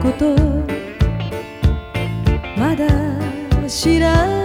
こと。まだ知らない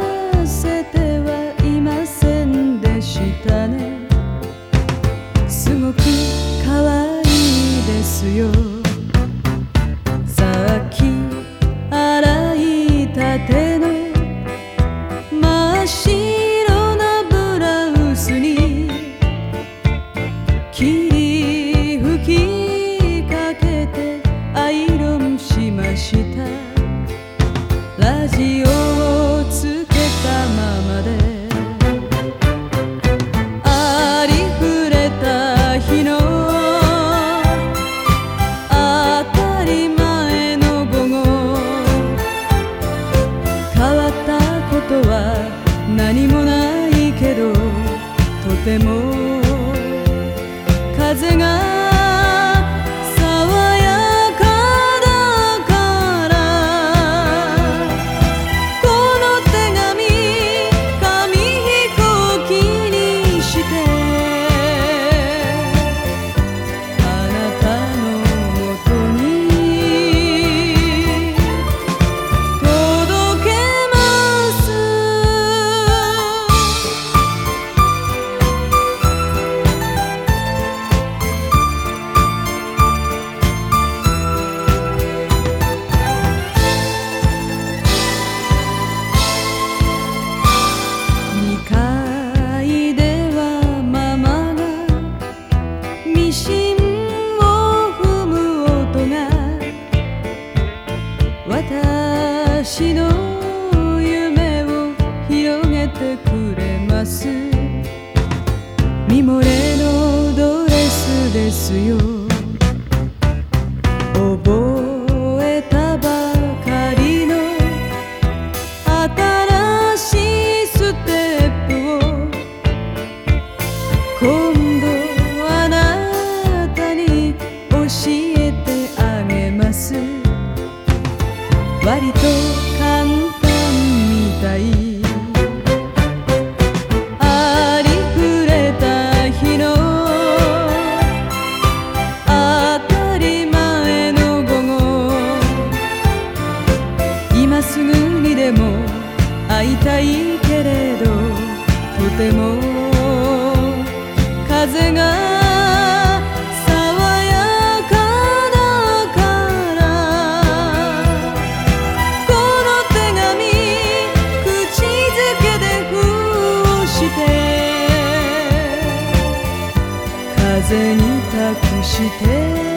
でも風が心を踏む音が私の夢を広げてくれます。見漏れのドレスですよ。簡単みたい。ありふれた日の当たり前の午後。今すぐにでも会いたいけれどとても風が風に託して」